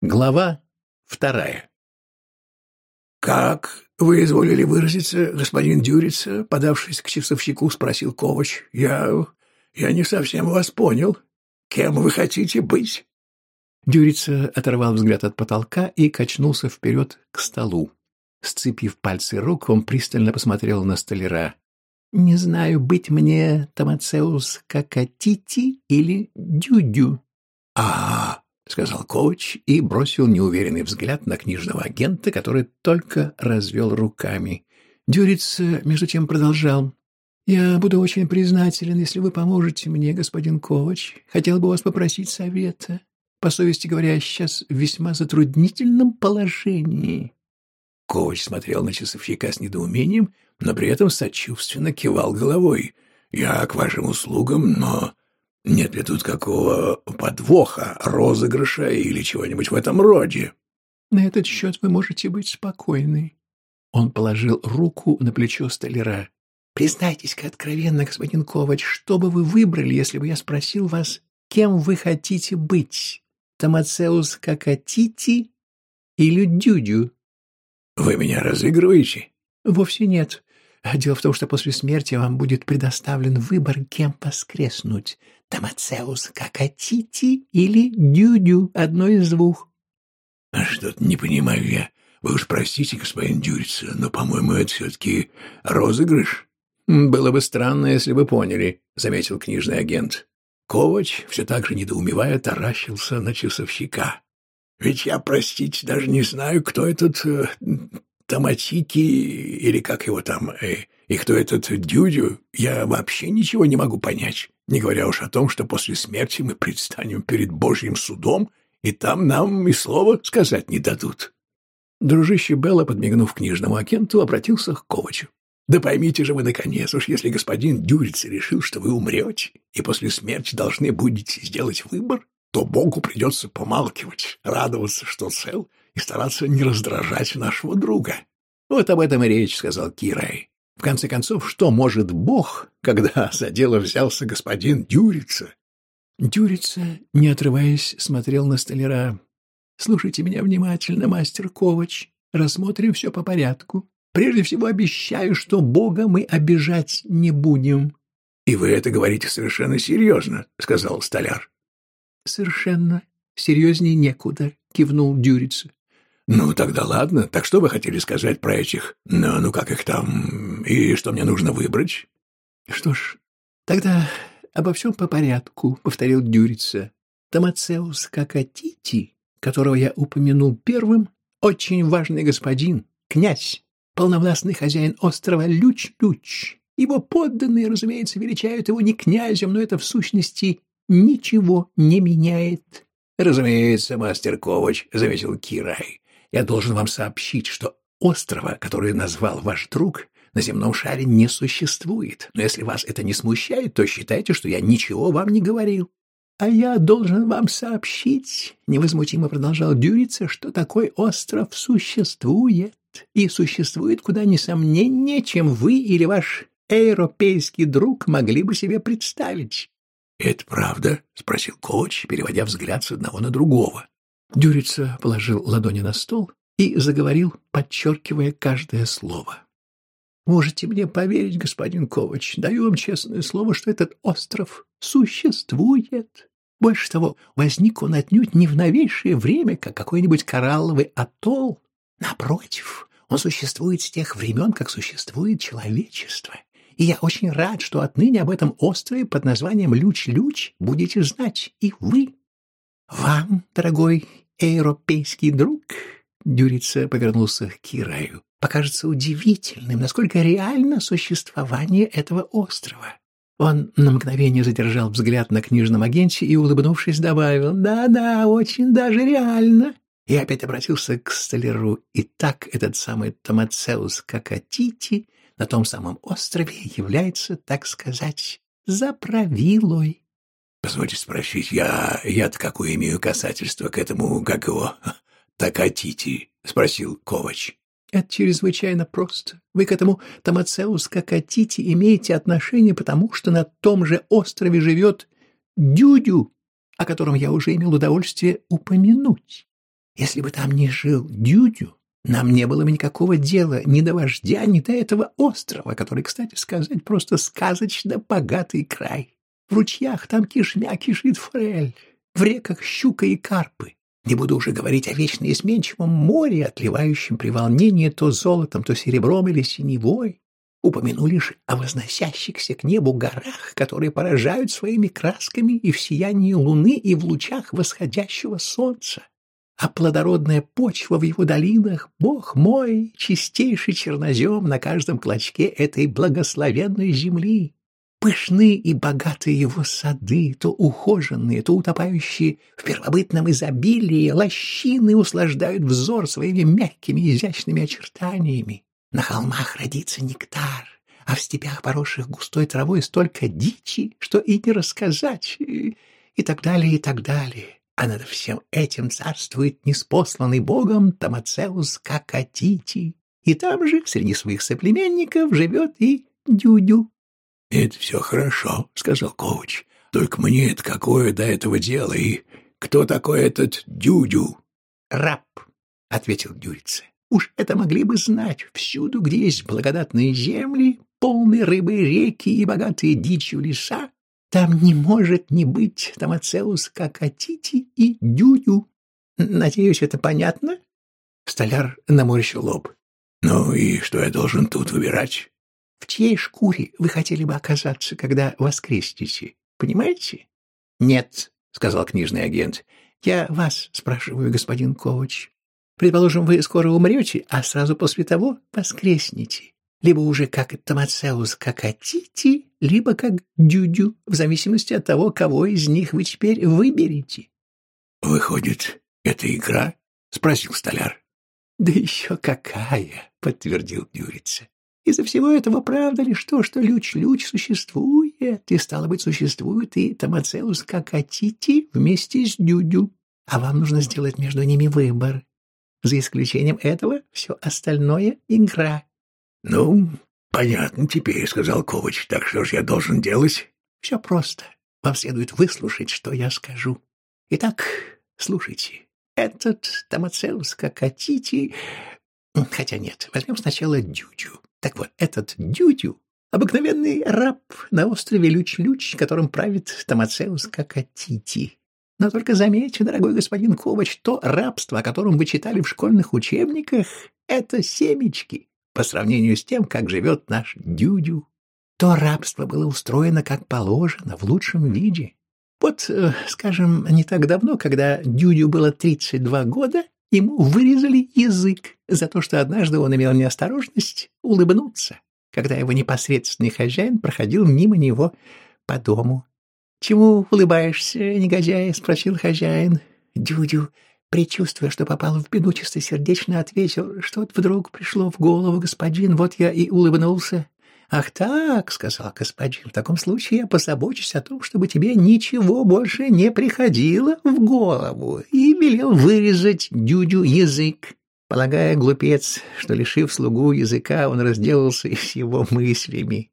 Глава вторая. «Как вы изволили выразиться, господин Дюрица?» Подавшись к часовщику, спросил Ковач. «Я... я не совсем вас понял. Кем вы хотите быть?» Дюрица оторвал взгляд от потолка и качнулся вперед к столу. Сцепив пальцы рук, он пристально посмотрел на столяра. «Не знаю, быть мне Томацеус Какатити или Дюдю». «А, — сказал коуч и бросил неуверенный взгляд на книжного агента, который только развел руками. Дюриц, между тем, продолжал. «Я буду очень признателен, если вы поможете мне, господин Ковач. Хотел бы вас попросить совета. По совести говоря, сейчас в весьма затруднительном положении». Ковач смотрел на часовщика с недоумением, но при этом сочувственно кивал головой. «Я к вашим услугам, но нет ли тут какого подвоха, розыгрыша или чего-нибудь в этом роде? На этот счет вы можете быть спокойны. Он положил руку на плечо столяра. Признайтесь-ка откровенно, господин Ковач, что бы вы выбрали, если бы я спросил вас, кем вы хотите быть? Томацеус Какатити или Дюдю? Вы меня разыгрываете? Вовсе нет. Дело в том, что после смерти вам будет предоставлен выбор, кем воскреснуть — Томацеус Какатити или Дюдю, одно из двух. — А что-то не понимаю я. Вы уж простите, господин Дюрица, но, по-моему, это все-таки розыгрыш. — Было бы странно, если бы поняли, — заметил книжный агент. Ковач, все так же недоумевая, таращился на часовщика. — Ведь я, простите, даже не знаю, кто этот э, Томатики, или как его там, э, и кто этот Дюдю, я вообще ничего не могу понять, не говоря уж о том, что после смерти мы предстанем перед Божьим судом, и там нам и слова сказать не дадут. Дружище Белла, подмигнув книжному агенту, обратился к Ковачу. «Да поймите же вы, наконец, уж если господин Дюриц решил, что вы умрете, и после смерти должны будете сделать выбор, то Богу придется помалкивать, радоваться, что цел, стараться не раздражать нашего друга. Вот об этом и речь, сказал Кирай. В конце концов, что может Бог, когда за дело взялся господин Дюрица? Дюрица, не отрываясь, смотрел на столяра. Слушайте меня внимательно, мастер Ковач. Рассмотрим все по порядку. Прежде всего обещаю, что Бога мы обижать не будем. — И вы это говорите совершенно серьезно, — сказал столяр. — Совершенно. Серьезнее некуда, — кивнул Дюрица. «Ну, тогда ладно. Так что вы хотели сказать про этих? Ну, ну как их там? И что мне нужно выбрать?» «Что ж, тогда обо всем по порядку», — повторил Дюрица. «Томацеус Какатити, которого я упомянул первым, очень важный господин, князь, полновластный хозяин острова Люч-Люч. Его подданные, разумеется, величают его не князем, но это в сущности ничего не меняет». «Разумеется, мастер Ковач», — заметил Кирай. Я должен вам сообщить, что острова, который назвал ваш друг, на земном шаре не существует. Но если вас это не смущает, то считайте, что я ничего вам не говорил. — А я должен вам сообщить, — невозмутимо продолжал Дюрица, — что такой остров существует, и существует куда несомненнее, чем вы или ваш европейский друг могли бы себе представить. — Это правда? — спросил коуч, переводя взгляд с одного на другого. Дюрица положил ладони на стол и заговорил, подчеркивая каждое слово. «Можете мне поверить, господин Ковач, даю вам честное слово, что этот остров существует. Больше того, возник он отнюдь не в новейшее время, как какой-нибудь коралловый атолл. Напротив, он существует с тех времен, как существует человечество. И я очень рад, что отныне об этом острове под названием Люч-Люч будете знать и вы. Вам, дорогой европейский друг, Дюрица повернулся к Кираю, покажется удивительным, насколько реально существование этого острова. Он на мгновение задержал взгляд на книжном агенте и, улыбнувшись, добавил «Да-да, очень даже реально». И опять обратился к столяру. И так этот самый Томацеус Какатити на том самом острове является, так сказать, заправилой. Позвольте спросить, я... я-то какое имею касательство к этому, как его, Такатити? — спросил Ковач. — Это чрезвычайно просто. Вы к этому Томацеус Какатити имеете отношение, потому что на том же острове живет Дюдю, о котором я уже имел удовольствие упомянуть. Если бы там не жил Дюдю, нам не было бы никакого дела ни до вождя, ни до этого острова, который, кстати сказать, просто сказочно богатый край. В ручьях там кишмя кишит форель, в реках щука и карпы. Не буду уже говорить о вечно изменчивом море, отливающем при волнении то золотом, то серебром или синевой. Упомяну лишь о возносящихся к небу горах, которые поражают своими красками и в сиянии луны, и в лучах восходящего солнца. А плодородная почва в его долинах, бог мой, чистейший чернозем на каждом клочке этой благословенной земли. Пышны и богатые его сады, то ухоженные, то утопающие в первобытном изобилии, лощины услаждают взор своими мягкими изящными очертаниями. На холмах родится нектар, а в степях, поросших густой травой, столько дичи, что и не рассказать, и так далее, и так далее. А над всем этим царствует неспосланный богом Томацеус Какатити. И там же, среди своих соплеменников, живет и Дюдю. — Это все хорошо, — сказал коуч. — Только мне это какое до этого дело, и кто такой этот Дюдю? — Раб, — ответил Дюрица. — Уж это могли бы знать всюду, где есть благодатные земли, полные рыбы реки и богатые дичью леса. Там не может не быть Томацеус Какатити и Дюдю. Надеюсь, это понятно? Столяр наморщил лоб. — Ну и что я должен тут выбирать? В чьей шкуре вы хотели бы оказаться, когда воскреснете? Понимаете? — Нет, — сказал книжный агент. — Я вас спрашиваю, господин Ковач. Предположим, вы скоро умрете, а сразу после того воскреснете. Либо уже как Томацеус Какатити, либо как Дюдю, в зависимости от того, кого из них вы теперь выберете. — Выходит, это игра? — спросил столяр. — Да еще какая! — подтвердил Дюрица. Из-за всего этого правда ли что, что Люч-Люч существует, и, стало быть, существует и Томацеус Какатити вместе с Дюдю, а вам нужно сделать между ними выбор. За исключением этого все остальное — игра. — Ну, понятно теперь, — сказал Ковач. — Так что ж я должен делать? — Все просто. Вам следует выслушать, что я скажу. Итак, слушайте. Этот Томацеус Какатити... Хотя нет, возьмем сначала Дюдю. Так вот, этот Дюдю — обыкновенный раб на острове Люч-Люч, которым правит Томацеус Какатити. Но только заметьте, дорогой господин Ковач, то рабство, о котором вы читали в школьных учебниках, — это семечки по сравнению с тем, как живет наш Дюдю. То рабство было устроено как положено, в лучшем виде. Вот, э, скажем, не так давно, когда Дюдю было 32 года, Ему вырезали язык за то, что однажды он имел неосторожность улыбнуться, когда его непосредственный хозяин проходил мимо него по дому. «Чему улыбаешься, негодяй?» — спросил хозяин. Дюдю, предчувствуя, что попал в беду, чистосердечно ответил, что вдруг пришло в голову господин, вот я и улыбнулся. «Ах так», — сказал господин, — «в таком случае я позабочусь о том, чтобы тебе ничего больше не приходило в голову», и велел вырезать дюдю язык, полагая, глупец, что, лишив слугу языка, он разделался и с его мыслями.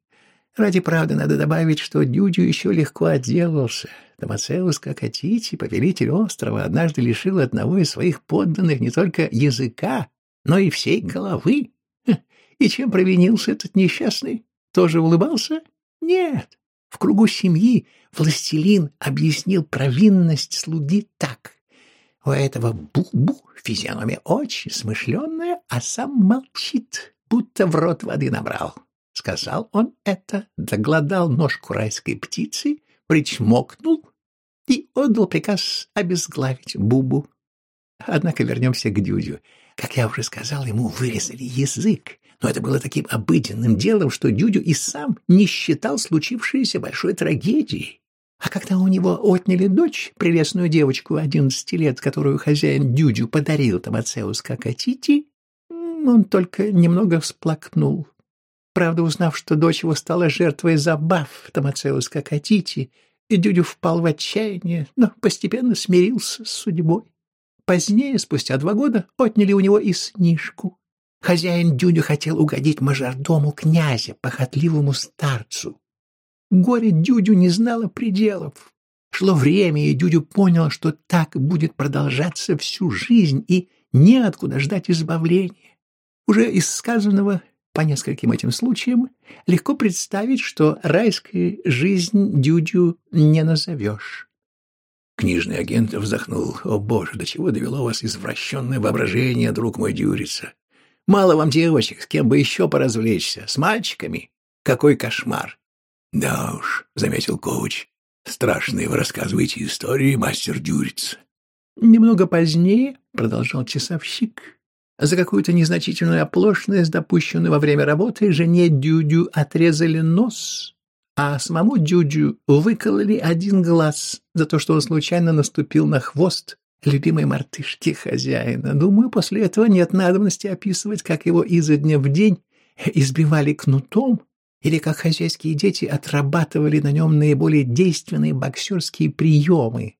Ради правды надо добавить, что Дюдю еще легко отделался. Томацеус Какатити, повелитель острова, однажды лишил одного из своих подданных не только языка, но и всей головы. И чем провинился этот несчастный? Тоже улыбался? Нет. В кругу семьи властелин объяснил провинность слуги так. У этого Бу-Бу физиономия очень смышленная, а сам молчит, будто в рот воды набрал. Сказал он это, догладал ножку райской птицы, причмокнул и отдал приказ обезглавить Бубу. Однако вернемся к Дюдю. Как я уже сказал, ему вырезали язык, но это было таким обыденным делом, что Дюдю и сам не считал случившейся большой трагедией. А когда у него отняли дочь, прелестную девочку одиннадцати лет, которую хозяин Дюдю подарил Томацеус Какатити, он только немного всплакнул. Правда, узнав, что дочь его стала жертвой забав Томацеус Какатити, Дюдю впал в отчаяние, но постепенно смирился с судьбой. Позднее, спустя два года, отняли у него и снишку. Хозяин Дюдю хотел угодить мажордому князя, похотливому старцу. Горе Дюдю не знало пределов. Шло время, и Дюдю понял, что так будет продолжаться всю жизнь, и неоткуда ждать избавления. Уже из сказанного по нескольким этим случаям легко представить, что райской жизнь Дюдю не назовешь. Книжный агент вздохнул. «О, боже, до чего довело вас извращенное воображение, друг мой Дюрица! Мало вам девочек, с кем бы еще поразвлечься? С мальчиками? Какой кошмар!» «Да уж», — заметил коуч, — «страшные вы рассказываете истории, мастер Дюриц». Немного позднее, — продолжал часовщик, — за какую-то незначительную оплошность, допущенную во время работы, жене Дюдю отрезали нос, а самому Дюдю выкололи один глаз за то, что он случайно наступил на хвост любимой мартышки хозяина. Думаю, после этого нет надобности описывать, как его изо дня в день избивали кнутом или как хозяйские дети отрабатывали на нем наиболее действенные боксерские приемы,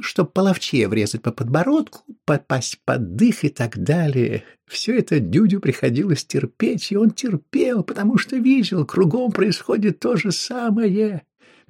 чтобы половчее врезать по подбородку, попасть под дых и так далее. Все это Дюдю приходилось терпеть, и он терпел, потому что видел, кругом происходит то же самое.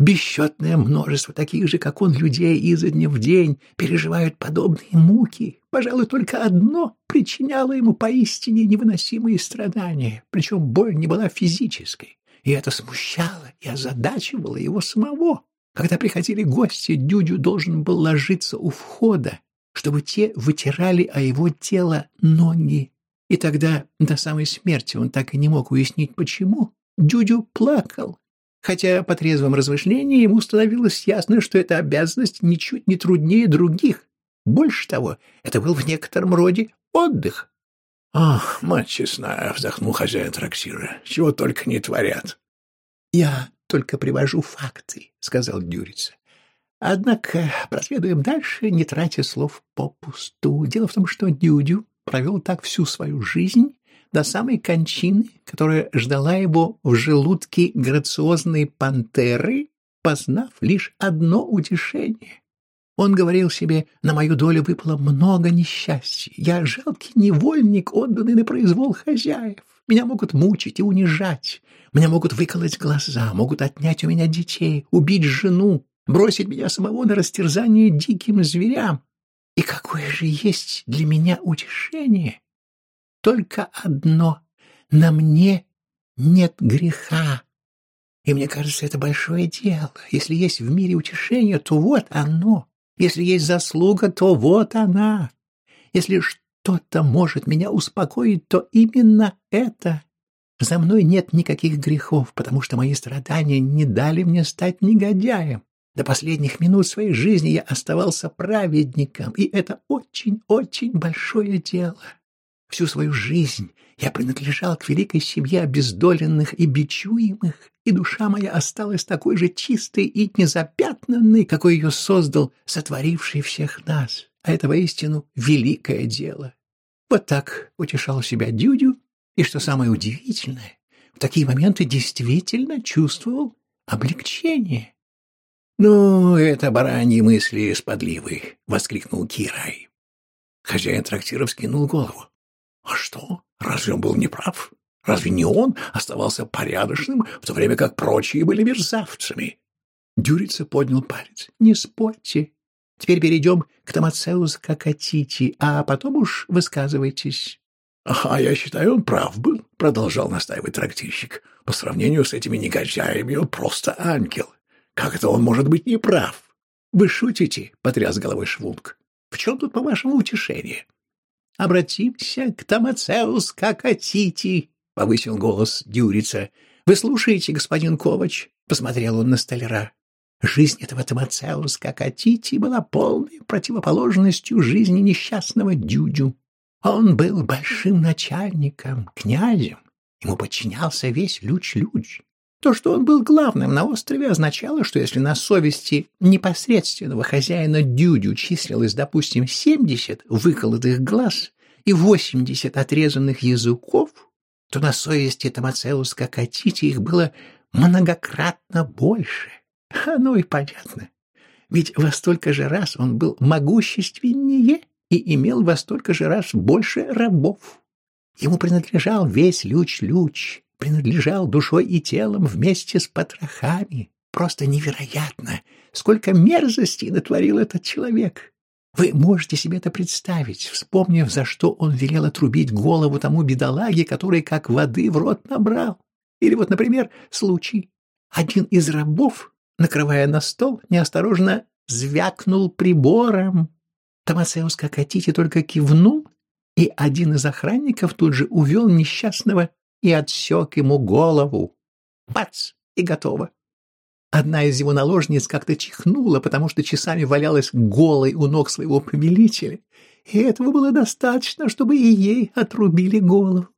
Бесчетное множество таких же, как он, людей изо дня в день переживают подобные муки. Пожалуй, только одно причиняло ему поистине невыносимые страдания, причем боль не была физической, и это смущало и озадачивало его самого. Когда приходили гости, Дюдю должен был ложиться у входа, чтобы те вытирали о его тело ноги. И тогда до самой смерти он так и не мог уяснить, почему. Дюдю плакал, хотя по трезвом размышлении ему становилось ясно, что эта обязанность ничуть не труднее других. Больше того, это был в некотором роде отдых. — Ах, мать честная, — вздохнул хозяин трактира, — чего только не творят. — Я только привожу факты, — сказал Дюрица. Однако проследуем дальше, не тратя слов попусту. Дело в том, что Дюдю провел так всю свою жизнь до самой кончины, которая ждала его в желудке грациозной пантеры, познав лишь одно утешение. Он говорил себе, на мою долю выпало много несчастья. Я жалкий невольник, отданный на произвол хозяев. Меня могут мучить и унижать. Меня могут выколоть глаза, могут отнять у меня детей, убить жену, бросить меня самого на растерзание диким зверям. И какое же есть для меня утешение? Только одно — на мне нет греха. И мне кажется, это большое дело. Если есть в мире утешение, то вот оно. Если есть заслуга, то вот она. Если что-то может меня успокоить, то именно это. За мной нет никаких грехов, потому что мои страдания не дали мне стать негодяем. До последних минут своей жизни я оставался праведником, и это очень-очень большое дело. Всю свою жизнь я принадлежал к великой семье обездоленных и бичуемых, и душа моя осталась такой же чистой и незапятнанной, какой ее создал сотворивший всех нас. А это воистину великое дело. Вот так утешал себя Дюдю, и что самое удивительное, в такие моменты действительно чувствовал облегчение. «Ну, это бараньи мысли с подливы!» — воскликнул Кирай. Хозяин трактира вскинул голову. «А что? Разве он был неправ? Разве не он оставался порядочным, в то время как прочие были мерзавцами?» Дюрица поднял палец. «Не спорьте. Теперь перейдем к Томацеус Какатити, а потом уж высказывайтесь». — А я считаю, он прав был, — продолжал настаивать трактирщик. — По сравнению с этими негодяями он просто ангел. Как это он может быть неправ? — Вы шутите, — потряс головой Швунг. — В чем тут, по-вашему, утешение? — Обратимся к Томацеус Какатити, — повысил голос Дюрица. — Вы слушаете, господин Ковач? — посмотрел он на столяра. Жизнь этого Томацеус Какатити была полной противоположностью жизни несчастного Дюдю. Он был большим начальником, князем. Ему подчинялся весь Люч-Люч. То, что он был главным на острове, означало, что если на совести непосредственного хозяина Дюдю числилось, допустим, 70 выколотых глаз и 80 отрезанных языков, то на совести Томацеус Катити их было многократно больше. Оно и понятно. Ведь во столько же раз он был могущественнее и имел во столько же раз больше рабов. Ему принадлежал весь Люч-Люч, принадлежал душой и телом вместе с потрохами. Просто невероятно, сколько мерзостей натворил этот человек. Вы можете себе это представить, вспомнив, за что он велел отрубить голову тому бедолаге, который как воды в рот набрал. Или вот, например, случай. Один из рабов, накрывая на стол, неосторожно звякнул прибором. Томасеус Кокотити только кивнул, и один из охранников тут же увел несчастного и отсек ему голову. Бац! И готово. Одна из его наложниц как-то чихнула, потому что часами валялась голой у ног своего повелителя, и этого было достаточно, чтобы и ей отрубили голову.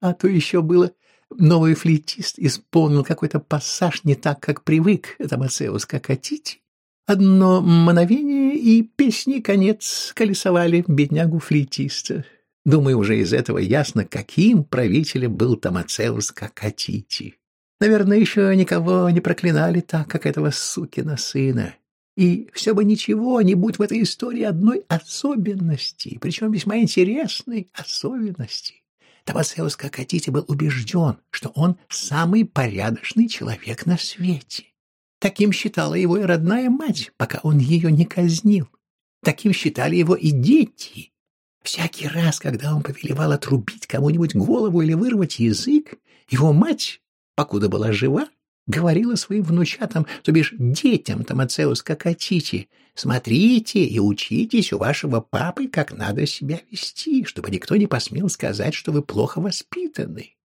А то еще было новый флейтист исполнил какой-то пассаж не так, как привык Томасеус Кокотити. Одно мановение, и песни конец колесовали беднягу флейтиста. Думаю, уже из этого ясно, каким правителем был Томацеус Кокотити. Наверное, еще никого не проклинали так, как этого сукина сына. И все бы ничего, не будь в этой истории одной особенности, причем весьма интересной особенности. Томасеус Кокотити был убежден, что он самый порядочный человек на свете. Таким считала его и родная мать, пока он ее не казнил. Таким считали его и дети. Всякий раз, когда он повелевал отрубить кому-нибудь голову или вырвать язык, его мать покуда была жива, говорила своим внучатам, то бишь детям Томацеус Кокотити, смотрите и учитесь у вашего папы, как надо себя вести, чтобы никто не посмел сказать, что вы плохо воспитаны.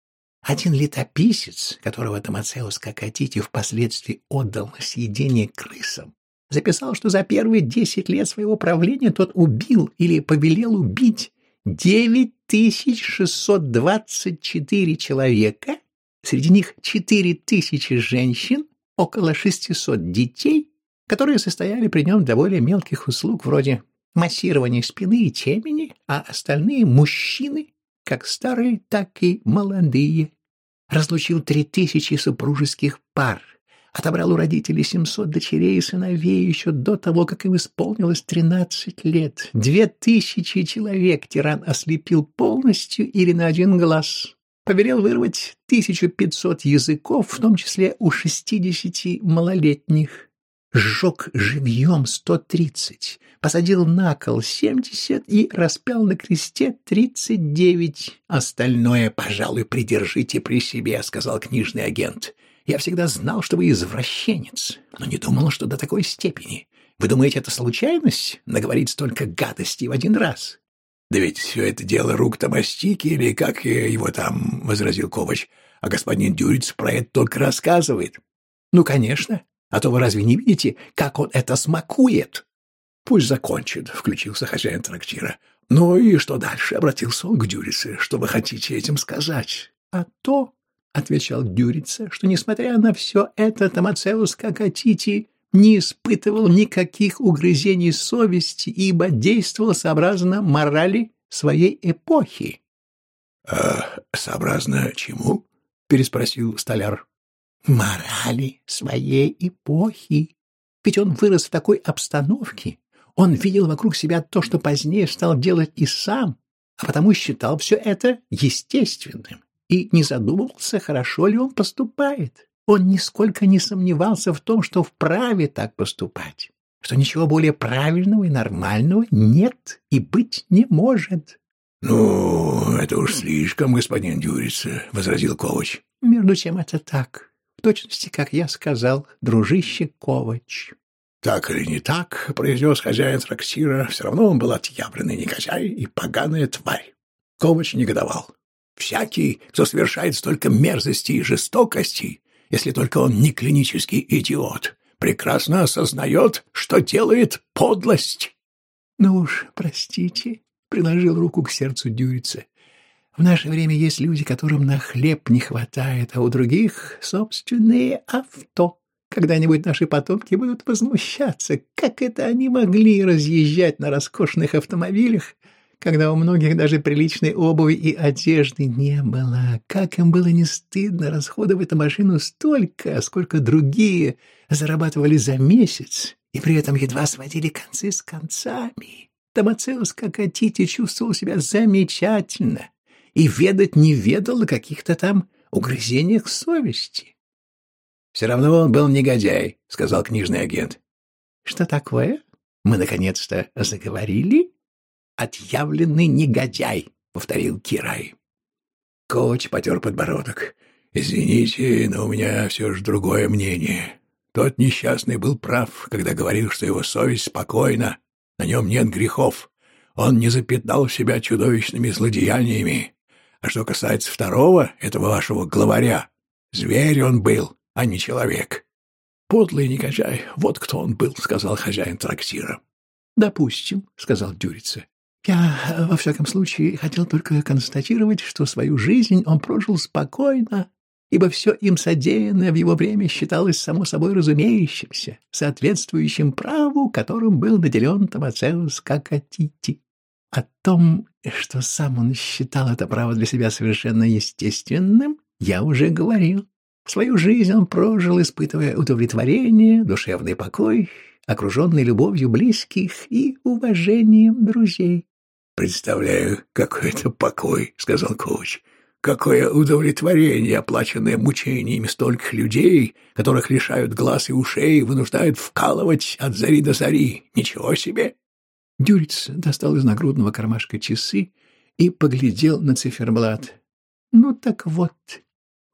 Один летописец, которого Томацеус Кокотити впоследствии отдал на съедение крысам, записал, что за первые десять лет своего правления тот убил или повелел убить 9624 человека Среди них 4000 женщин, около 600 детей, которые состояли при нем для более мелких услуг вроде массирования спины и темени, а остальные мужчины, как старые, так и молодые. Разлучил 3000 супружеских пар, отобрал у родителей 700 дочерей и сыновей еще до того, как им исполнилось 13 лет. Две тысячи человек тиран ослепил полностью или на один глаз повелел вырвать 1500 языков, в том числе у 60 малолетних. Сжег живьем 130, посадил на кол 70 и распял на кресте 39. «Остальное, пожалуй, придержите при себе», — сказал книжный агент. «Я всегда знал, что вы извращенец, но не думал, что до такой степени. Вы думаете, это случайность — наговорить столько гадостей в один раз?» — Да ведь все это дело рук Томастики, или как его там, — возразил Ковач, — а господин Дюриц про это только рассказывает. — Ну, конечно. А то вы разве не видите, как он это смакует? — Пусть закончит, — включился хозяин трактира. — Ну и что дальше? — обратился он к Дюрице. — Что вы хотите этим сказать? — А то, — отвечал Дюрица, — что, несмотря на все это, Томацеус Какатити не испытывал никаких угрызений совести, ибо действовал сообразно морали своей эпохи. — А сообразно чему? — переспросил столяр. — Морали своей эпохи. Ведь он вырос в такой обстановке, он видел вокруг себя то, что позднее стал делать и сам, а потому считал все это естественным и не задумывался, хорошо ли он поступает. Он нисколько не сомневался в том, что вправе так поступать, что ничего более правильного и нормального нет и быть не может. — Ну, это уж слишком, господин Дюрица, — возразил Ковач. — Между тем это так, в точности, как я сказал, дружище Ковач. — Так или не так, — произнес хозяин трактира, — все равно он был отъявленный негодяй и поганая тварь. Ковач негодовал. Всякий, кто совершает столько мерзостей и жестокостей, если только он не клинический идиот, прекрасно осознает, что делает подлость. — Ну уж, простите, — приложил руку к сердцу Дюрица. — В наше время есть люди, которым на хлеб не хватает, а у других собственные авто. Когда-нибудь наши потомки будут возмущаться, как это они могли разъезжать на роскошных автомобилях, когда у многих даже приличной обуви и одежды не было. Как им было не стыдно расходовать на машину столько, сколько другие зарабатывали за месяц, и при этом едва сводили концы с концами. Томацеус, как хотите, чувствовал себя замечательно и ведать не ведал о каких-то там угрызениях совести. Все равно он был негодяй, сказал книжный агент. Что такое? Мы наконец-то заговорили? Отъявленный негодяй, повторил Кирай. Коуч потер подбородок. Извините, но у меня все же другое мнение. Тот несчастный был прав, когда говорил, что его совесть спокойна, на нем нет грехов. Он не запятнал себя чудовищными злодеяниями. А что касается второго, этого вашего главаря, зверь он был, а не человек. Подлый негодяй, вот кто он был, — сказал хозяин трактира. — Допустим, — сказал Дюрица. Я, во всяком случае, хотел только констатировать, что свою жизнь он прожил спокойно, ибо все им содеянное в его время считалось само собой разумеющимся, соответствующим праву, которым был наделен Томацеус Какатити. О том, что сам он считал это право для себя совершенно естественным, я уже говорил. Свою жизнь он прожил, испытывая удовлетворение, душевный покой, окруженный любовью близких и уважением друзей. «Представляю, какой это покой», — сказал коуч. Какое удовлетворение, оплаченное мучениями стольких людей, которых лишают глаз и ушей, вынуждают вкалывать от зари до зари. Ничего себе! Дюриц достал из нагрудного кармашка часы и поглядел на циферблат. — Ну так вот,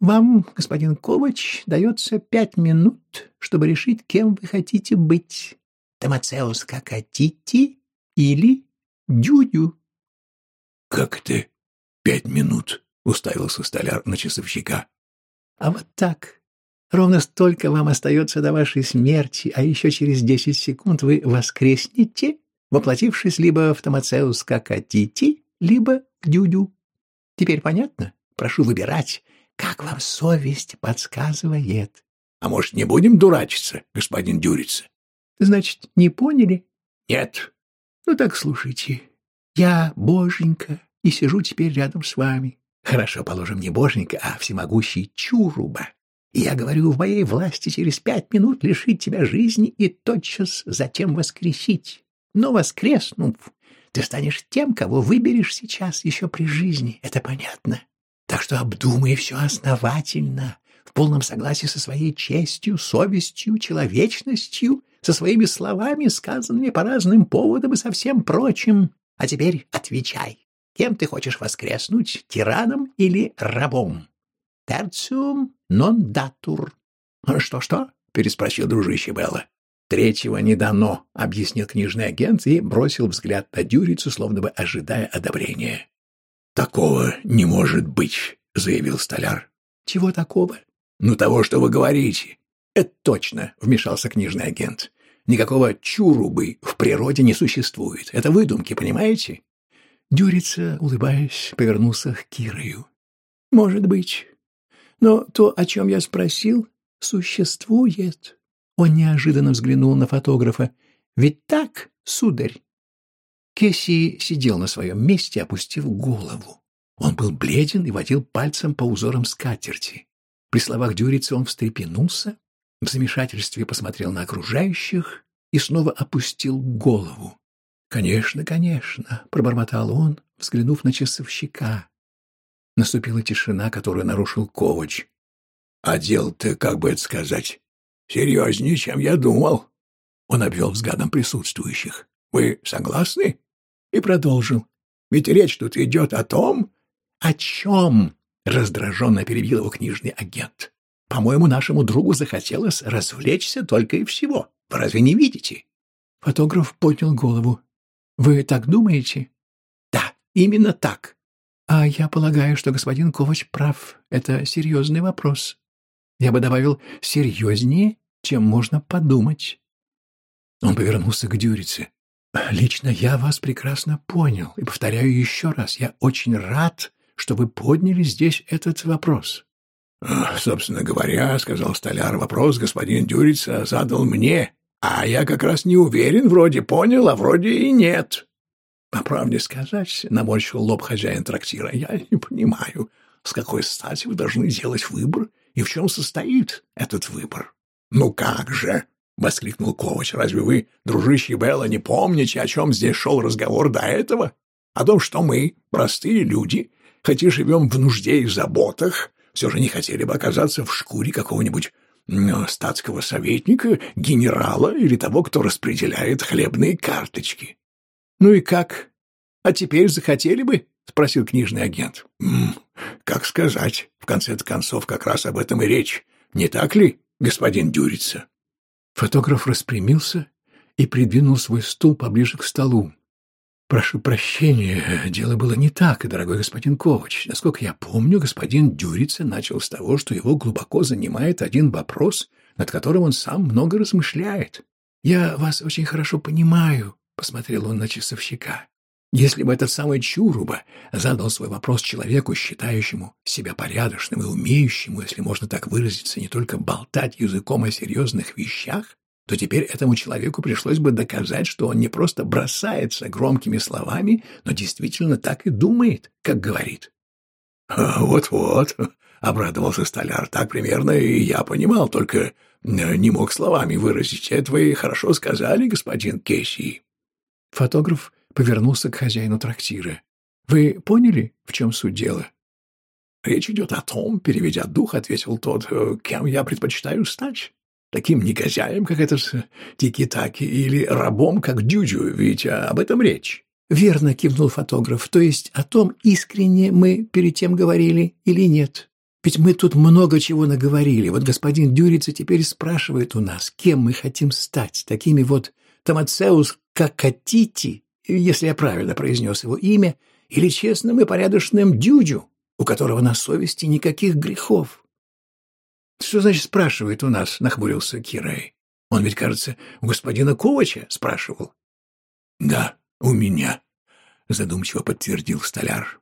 вам, господин Ковач, дается пять минут, чтобы решить, кем вы хотите быть. Томацеус Какатити или Дюдю. — Как ты? Пять минут? уставился столяр на часовщика. — А вот так. Ровно столько вам остается до вашей смерти, а еще через десять секунд вы воскреснете, воплотившись либо в Томацеус Какатити, либо в Дюдю. Теперь понятно? Прошу выбирать, как вам совесть подсказывает. — А может, не будем дурачиться, господин Дюрица? — Значит, не поняли? — Нет. — Ну так слушайте. Я боженька и сижу теперь рядом с вами. Хорошо, положим, не боженька, а всемогущий Чуруба. И я говорю, в моей власти через пять минут лишить тебя жизни и тотчас затем воскресить. Но воскреснув, ты станешь тем, кого выберешь сейчас еще при жизни. Это понятно. Так что обдумай все основательно, в полном согласии со своей честью, совестью, человечностью, со своими словами, сказанными по разным поводам и со всем прочим. А теперь отвечай. Кем ты хочешь воскреснуть, тираном или рабом? Терциум нон датур. Что-что? переспросил дружище Белла. Третьего не дано, объяснил книжный агент и бросил взгляд на Дюрицу, словно бы ожидая одобрения. Такого не может быть, заявил столяр. Чего такого? Ну того, что вы говорите. Это точно, вмешался книжный агент. Никакого чурубы в природе не существует. Это выдумки, понимаете? Дюрица, улыбаясь, повернулся к Кирою. «Может быть. Но то, о чем я спросил, существует». Он неожиданно взглянул на фотографа. «Ведь так, сударь?» Кесси сидел на своем месте, опустив голову. Он был бледен и водил пальцем по узорам скатерти. При словах Дюрицы он встрепенулся, в замешательстве посмотрел на окружающих и снова опустил голову. «Конечно, конечно», — пробормотал он, взглянув на часовщика. Наступила тишина, которую нарушил Ковач. «А дело-то, как бы это сказать, серьезнее, чем я думал». Он обвел взглядом присутствующих. «Вы согласны?» И продолжил. «Ведь речь тут идет о том...» «О чем?» — раздраженно перебил его книжный агент. «По-моему, нашему другу захотелось развлечься только и всего. Вы разве не видите?» Фотограф поднял голову. Вы так думаете? Да, именно так. А я полагаю, что господин Ковач прав. Это серьезный вопрос. Я бы добавил серьезнее, чем можно подумать. Он повернулся к Дюрице. Лично я вас прекрасно понял, и повторяю еще раз, я очень рад, что вы подняли здесь этот вопрос. — Собственно говоря, — сказал столяр, — вопрос господин Дюрица задал мне, а я как раз не уверен, вроде понял, а вроде и нет. По правде сказать, наморщил лоб хозяин трактира, я не понимаю, с какой стати вы должны делать выбор и в чем состоит этот выбор. Ну как же, — воскликнул Ковач, — разве вы, дружище Белла, не помните, о чем здесь шел разговор до этого? О том, что мы, простые люди, хоть и живем в нужде и заботах, все же не хотели бы оказаться в шкуре какого-нибудь статского советника, генерала или того, кто распределяет хлебные карточки. Ну и как? А теперь захотели бы? спросил книжный агент. как сказать? В конце концов, как раз об этом и речь. Не так ли, господин Дюрица? Фотограф распрямился и придвинул свой стул поближе к столу. «Прошу прощения, дело было не так, дорогой господин Ковач. Насколько я помню, господин Дюрица начал с того, что его глубоко занимает один вопрос, над которым он сам много размышляет. Я вас очень хорошо понимаю», — посмотрел он на часовщика. «Если бы этот самый Чуруба задал свой вопрос человеку, считающему себя порядочным и умеющему, если можно так выразиться, не только болтать языком о серьезных вещах, то теперь этому человеку пришлось бы доказать, что он не просто бросается громкими словами, но действительно так и думает, как говорит. «Вот-вот», — обрадовался столяр, — «так примерно и я понимал, только э, не мог словами выразить. Это вы хорошо сказали, господин Кесси». Фотограф повернулся к хозяину трактира. «Вы поняли, в чем суть дела?» «Речь идет о том, — переведя дух, — ответил тот, — кем я предпочитаю стать таким негодяем, как этот Тики-Таки, или рабом, как Дюдю, ведь об этом речь. Верно, кивнул фотограф. То есть о том, искренне мы перед тем говорили или нет. Ведь мы тут много чего наговорили. Вот господин Дюрица теперь спрашивает у нас, кем мы хотим стать, такими вот Томацеус Какатити, если я правильно произнес его имя, или честным и порядочным Дюдю, у которого на совести никаких грехов. «Что значит спрашивает у нас?» — нахмурился Кирай. «Он ведь, кажется, у господина Ковача спрашивал». «Да, у меня», — задумчиво подтвердил столяр.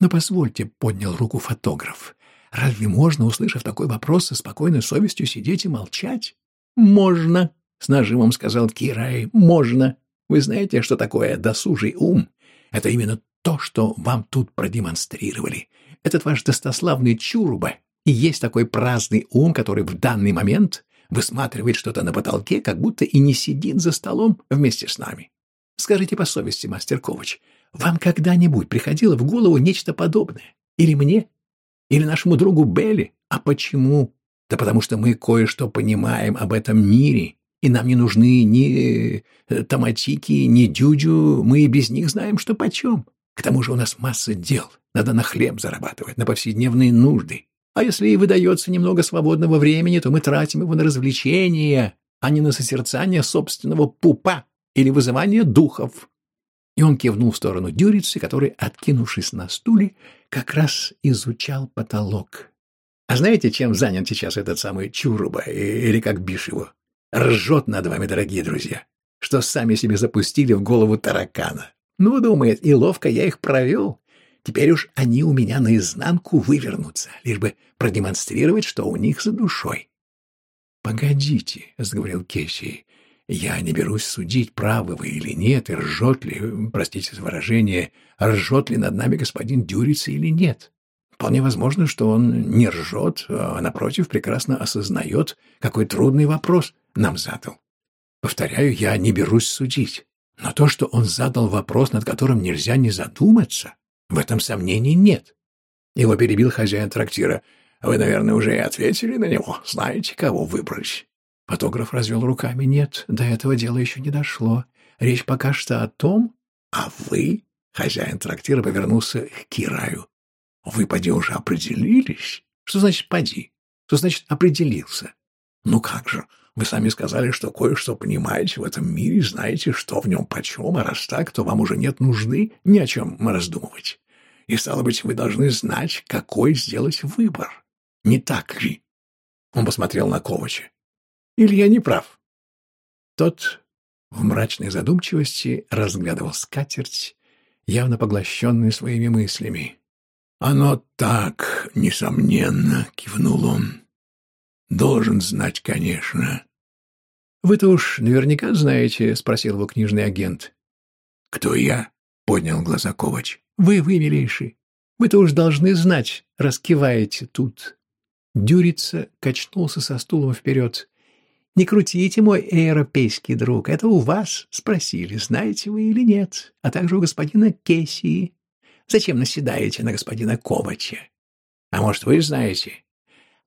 «Но позвольте», — поднял руку фотограф. «Разве можно, услышав такой вопрос, со спокойной совестью сидеть и молчать?» «Можно», — с нажимом сказал Кирай. «Можно. Вы знаете, что такое досужий ум? Это именно то, что вам тут продемонстрировали. Этот ваш достославный Чуруба и есть такой праздный ум, который в данный момент высматривает что-то на потолке, как будто и не сидит за столом вместе с нами. Скажите по совести, мастер Ковач, вам когда-нибудь приходило в голову нечто подобное? Или мне? Или нашему другу Белли? А почему? Да потому что мы кое-что понимаем об этом мире, и нам не нужны ни э, томатики, ни дюдю, мы и без них знаем, что почем. К тому же у нас масса дел, надо на хлеб зарабатывать, на повседневные нужды. А если и выдается немного свободного времени, то мы тратим его на развлечения, а не на созерцание собственного пупа или вызывание духов. И он кивнул в сторону Дюрицы, который, откинувшись на стуле, как раз изучал потолок. А знаете, чем занят сейчас этот самый Чуруба, или как бишь его? Ржет над вами, дорогие друзья, что сами себе запустили в голову таракана. Ну, думает, и ловко я их провел. Теперь уж они у меня наизнанку вывернутся, лишь бы продемонстрировать, что у них за душой. — Погодите, — заговорил Кесси, — я не берусь судить, правы вы или нет, и ржет ли, простите за выражение, ржет ли над нами господин Дюрица или нет. Вполне возможно, что он не ржет, а, напротив, прекрасно осознает, какой трудный вопрос нам задал. Повторяю, я не берусь судить. Но то, что он задал вопрос, над которым нельзя не задуматься, в этом сомнений нет. Его перебил хозяин трактира. Вы, наверное, уже и ответили на него. Знаете, кого выбрать? Фотограф развел руками. Нет, до этого дела еще не дошло. Речь пока что о том... А вы, хозяин трактира, повернулся к Кираю. Вы, поди, уже определились? Что значит «поди»? Что значит «определился»? Ну как же, вы сами сказали, что кое-что понимаете в этом мире, знаете, что в нем почем, а раз так, то вам уже нет нужды ни о чем раздумывать. И, стало быть, вы должны знать, какой сделать выбор. Не так ли? Он посмотрел на Ковача. Или я не прав? Тот в мрачной задумчивости разглядывал скатерть, явно поглощенный своими мыслями. «Оно так, несомненно», — кивнул он. «Должен знать, конечно. «Вы-то уж наверняка знаете?» — спросил его книжный агент. «Кто я?» — поднял глаза Ковач. «Вы, вы, милейший. Вы-то уж должны знать, раскиваете тут». Дюрица качнулся со стулом вперед. «Не крутите, мой европейский друг, это у вас спросили, знаете вы или нет, а также у господина Кессии. Зачем наседаете на господина Ковача? А может, вы знаете?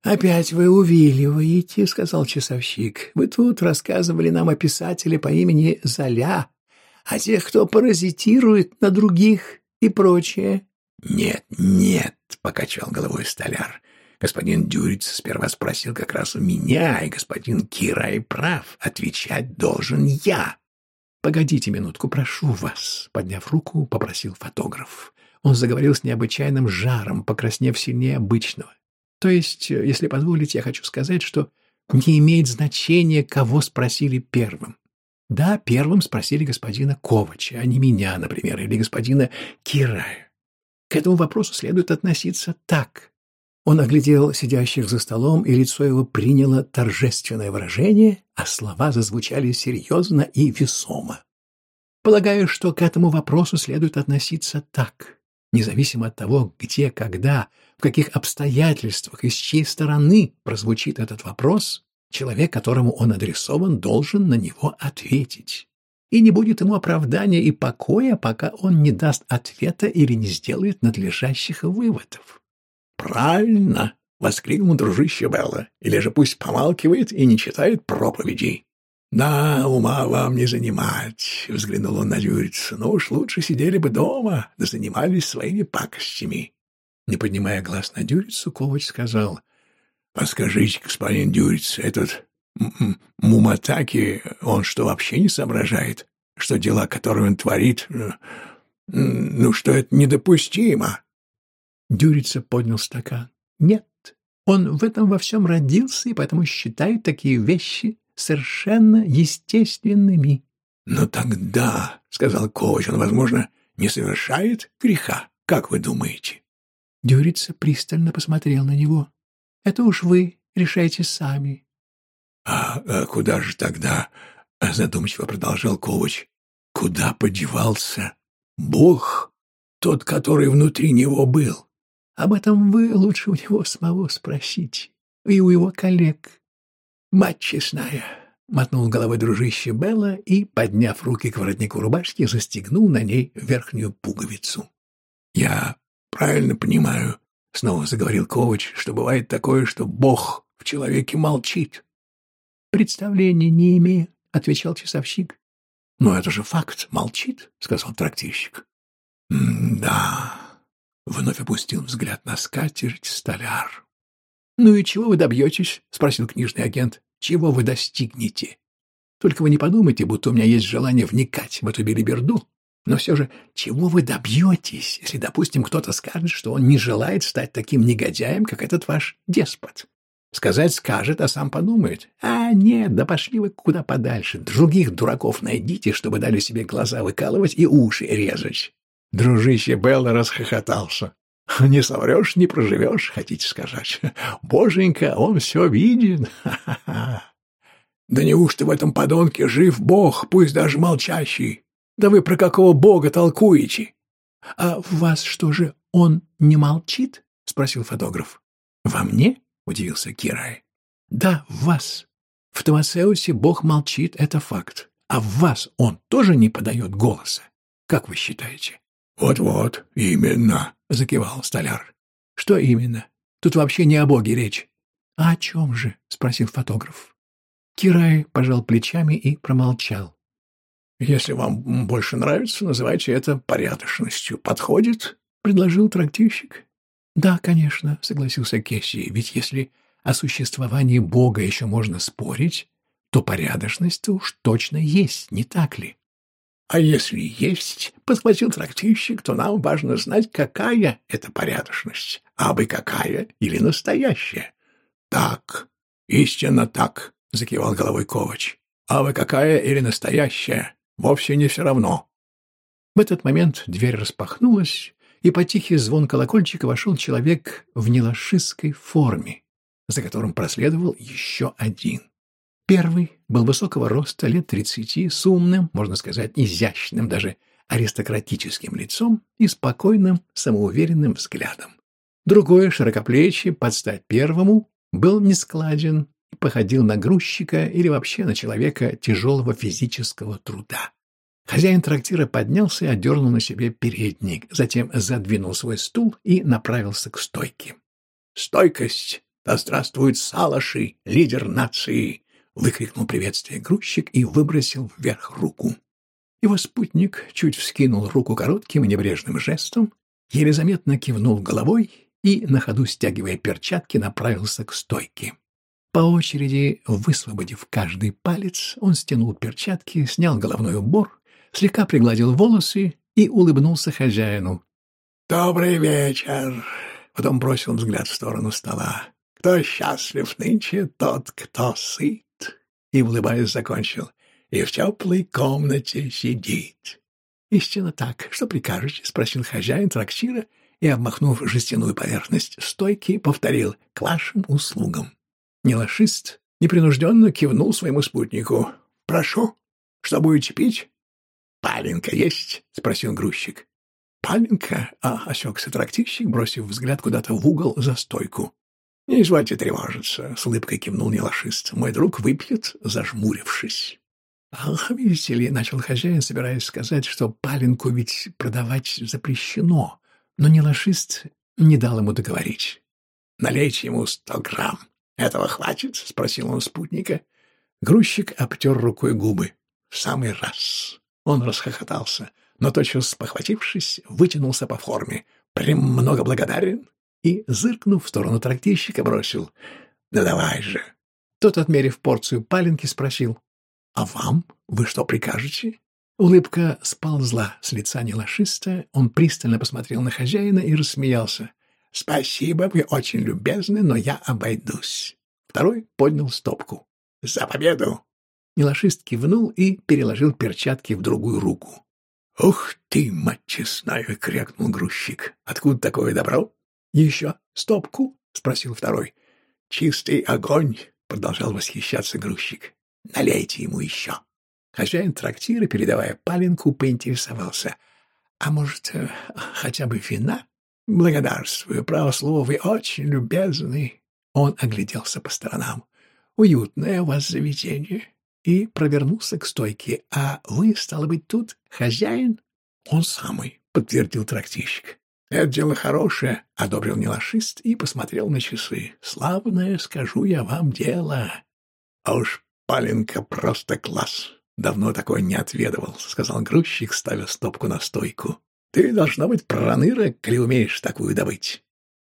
«Опять вы увиливаете», — сказал часовщик. «Вы тут рассказывали нам о писателе по имени Золя, о тех, кто паразитирует на других и прочее». «Нет, нет», — покачал головой столяр. Господин Дюриц сперва спросил как раз у меня, и господин Кирай прав. Отвечать должен я. «Погодите минутку, прошу вас», — подняв руку, попросил фотограф. Он заговорил с необычайным жаром, покраснев сильнее обычного. То есть, если позволите, я хочу сказать, что не имеет значения, кого спросили первым. Да, первым спросили господина Ковача, а не меня, например, или господина Кирая. К этому вопросу следует относиться так. Он оглядел сидящих за столом, и лицо его приняло торжественное выражение, а слова зазвучали серьезно и весомо. Полагаю, что к этому вопросу следует относиться так. Независимо от того, где, когда, в каких обстоятельствах и с чьей стороны прозвучит этот вопрос, человек, которому он адресован, должен на него ответить. И не будет ему оправдания и покоя, пока он не даст ответа или не сделает надлежащих выводов. «Правильно!» — воскликнул дружище Белла. «Или же пусть помалкивает и не читает проповедей». «Да, ума вам не занимать», — взглянул он на Дюрица. «Но уж лучше сидели бы дома, да занимались своими пакостями». Не поднимая глаз на Дюрицу, Ковач сказал, «Подскажите, господин Дюриц, этот Муматаки, он что, вообще не соображает, что дела, которые он творит, э, ну, что это недопустимо?» Дюрица поднял стакан. Нет, он в этом во всем родился и поэтому считает такие вещи совершенно естественными. «Но тогда, — сказал Ковач, — он, возможно, не совершает греха, как вы думаете?» Дюрица пристально посмотрел на него. «Это уж вы решайте сами». «А, а куда же тогда, — задумчиво продолжал Ковач, — куда подевался Бог, тот, который внутри него был?» Об этом вы лучше у него самого спросите. И у его коллег. Мать честная, — мотнул головой дружище Белла и, подняв руки к воротнику рубашки, застегнул на ней верхнюю пуговицу. — Я правильно понимаю, — снова заговорил Ковач, — что бывает такое, что Бог в человеке молчит. — Представления не имею, — отвечал часовщик. — Но это же факт, молчит, — сказал трактирщик. — Да, Вновь опустил взгляд на скатерть столяр. «Ну и чего вы добьетесь?» — спросил книжный агент. «Чего вы достигнете? Только вы не подумайте, будто у меня есть желание вникать в эту белиберду. Но все же, чего вы добьетесь, если, допустим, кто-то скажет, что он не желает стать таким негодяем, как этот ваш деспот? Сказать скажет, а сам подумает. А нет, да пошли вы куда подальше. Других дураков найдите, чтобы дали себе глаза выкалывать и уши резать. Дружище Белла расхохотался. «Не соврешь, не проживешь, хотите сказать. Боженька, он все. Ха-ха-ха. Да неужто в этом подонке жив Бог, пусть даже молчащий? Да вы про какого Бога толкуете?» «А в вас что же, он не молчит?» — спросил фотограф. «Во мне?» — удивился Кирай. «Да, в вас. В Томасеусе Бог молчит, это факт. А в вас он тоже не подает голоса. Как вы считаете?» «Вот-вот, именно», — закивал столяр. «Что именно? Тут вообще не о Боге речь». «А о чем же?» — спросил фотограф. Кирай пожал плечами и промолчал. «Если вам больше нравится, называйте это порядочностью. Подходит?» — предложил трактирщик. «Да, конечно», — согласился Кесси, «ведь если о существовании Бога еще можно спорить, то порядочность-то уж точно есть, не так ли?» А если есть, — подхватил трактирщик, — то нам важно знать, какая это порядочность, а бы какая или настоящая. — Так, истинно так, — закивал головой Ковач. — А вы какая или настоящая, вовсе не все равно. В этот момент дверь распахнулась, и по тихий звон колокольчика вошел человек в нелашистской форме, за которым проследовал еще один. Первый был высокого роста, лет тридцати, с умным, можно сказать, изящным, даже аристократическим лицом и спокойным, самоуверенным взглядом. Другой, широкоплечий, под стать первому, был нескладен и походил на грузчика или вообще на человека тяжелого физического труда. Хозяин трактира поднялся и одернул на себе передник, затем задвинул свой стул и направился к стойке. «Стойкость!» Да здравствует Салаши, лидер нации!» — выкрикнул приветствие грузчик и выбросил вверх руку. Его спутник чуть вскинул руку коротким и небрежным жестом, еле заметно кивнул головой и, на ходу стягивая перчатки, направился к стойке. По очереди, высвободив каждый палец, он стянул перчатки, снял головной убор, слегка пригладил волосы и улыбнулся хозяину. «Добрый вечер!» Потом бросил взгляд в сторону стола. «Кто счастлив нынче, тот, кто сыт!» И, улыбаясь, закончил. «И в теплой комнате сидит!» «Истинно так. Что прикажете?» — спросил хозяин трактира и, обмахнув жестяную поверхность стойки, повторил «к вашим услугам». Нелашист непринужденно кивнул своему спутнику. «Прошу, что будете пить?» «Паленка есть?» — спросил грузчик. «Паленка?» — а осекся трактирщик, бросив взгляд куда-то в угол за стойку. «Не извольте тревожиться», — с улыбкой кивнул нелашист. «Мой друг выпьет, зажмурившись». «Ах, видите ли», — начал хозяин, собираясь сказать, что паленку ведь продавать запрещено, но нелашист не дал ему договорить. «Налейте ему сто грамм», «Этого хватит?» — спросил он спутника. Грузчик обтер рукой губы. «В самый раз». Он расхохотался, но, тотчас похватившись, вытянулся по форме. «Прям много благодарен?» И, зыркнув в сторону трактирщика, бросил. «Да давай же!» Тот, отмерив порцию паленки, спросил. «А вам? Вы что прикажете?» Улыбка сползла с лица нелашиста, он пристально посмотрел на хозяина и рассмеялся. «Спасибо, вы очень любезны, но я обойдусь». Второй поднял стопку. «За победу!» Нелашист кивнул и переложил перчатки в другую руку. «Ух ты, мать честная!» — крякнул грузчик. «Откуда такое добро?» «Еще стопку?» — спросил второй. «Чистый огонь!» — продолжал восхищаться грузчик. «Налейте ему еще!» Хозяин трактира, передавая паленку, поинтересовался. «А может, э, хотя бы вина?» «Благодарствую, право вы очень любезны». Он огляделся по сторонам. «Уютное у вас заведение». И провернулся к стойке. «А вы, стало быть, тут хозяин?» «Он самый», — подтвердил трактирщик. «Это дело хорошее», — одобрил нелашист и посмотрел на часы. «Славное, скажу я вам, дело». «А уж паленка просто класс. Давно такое не отведывал», — сказал грузчик, ставя стопку на стойку. Ты, должна быть, проныра, коли умеешь такую добыть.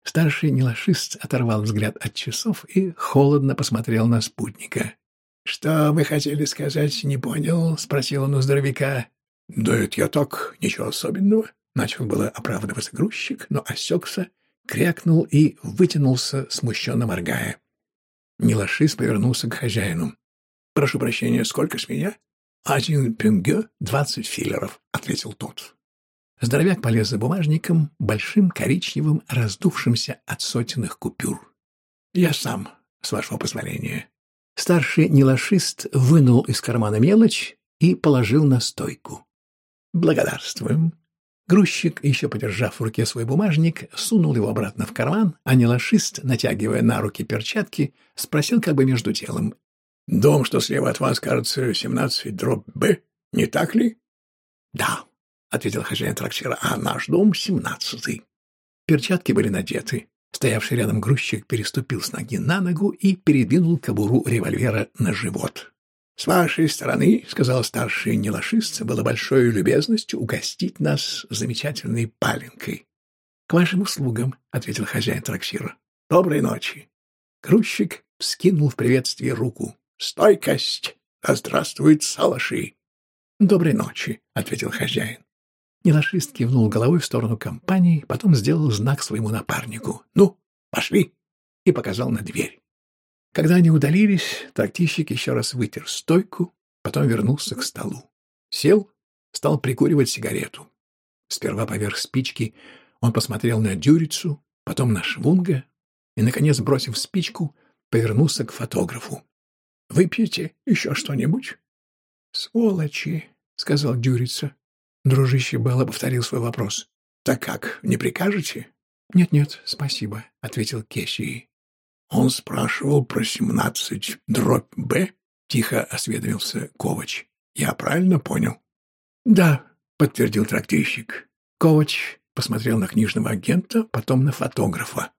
Старший нелашист оторвал взгляд от часов и холодно посмотрел на спутника. — Что вы хотели сказать, не понял? — спросил он у здоровяка. — Да это я так, ничего особенного. Начал было оправдываться грузчик, но осекся, крякнул и вытянулся, смущенно моргая. Нелашист повернулся к хозяину. — Прошу прощения, сколько с меня? — Один пюнге, двадцать филлеров, — ответил тот. Здоровяк полез за бумажником, большим, коричневым, раздувшимся от сотенных купюр. «Я сам, с вашего позволения». Старший нелашист вынул из кармана мелочь и положил на стойку. «Благодарствуем». Грузчик, еще подержав в руке свой бумажник, сунул его обратно в карман, а нелашист, натягивая на руки перчатки, спросил как бы между делом. «Дом, что слева от вас, кажется, семнадцать дробь Б, не так ли?» «Да», — ответил хозяин трактира, — а наш дом семнадцатый. Перчатки были надеты. Стоявший рядом грузчик переступил с ноги на ногу и передвинул кобуру револьвера на живот. — С вашей стороны, — сказал старший нелашист, — было большой любезностью угостить нас замечательной паленкой. — К вашим услугам, — ответил хозяин трактира. — Доброй ночи. Грузчик вскинул в приветствие руку. — Стойкость! Да здравствует Салаши! — Доброй ночи, — ответил хозяин. Нелашист кивнул головой в сторону компании, потом сделал знак своему напарнику. «Ну, пошли!» и показал на дверь. Когда они удалились, трактищик еще раз вытер стойку, потом вернулся к столу. Сел, стал прикуривать сигарету. Сперва поверх спички он посмотрел на дюрицу, потом на швунга и, наконец, бросив спичку, повернулся к фотографу. — Выпьете еще что-нибудь? — Сволочи, — сказал дюрица. Дружище Белла повторил свой вопрос. «Так как, не прикажете?» «Нет-нет, спасибо», — ответил Кесси. «Он спрашивал про семнадцать дробь Б?» — тихо осведомился Ковач. «Я правильно понял?» «Да», — подтвердил трактирщик. Ковач посмотрел на книжного агента, потом на фотографа.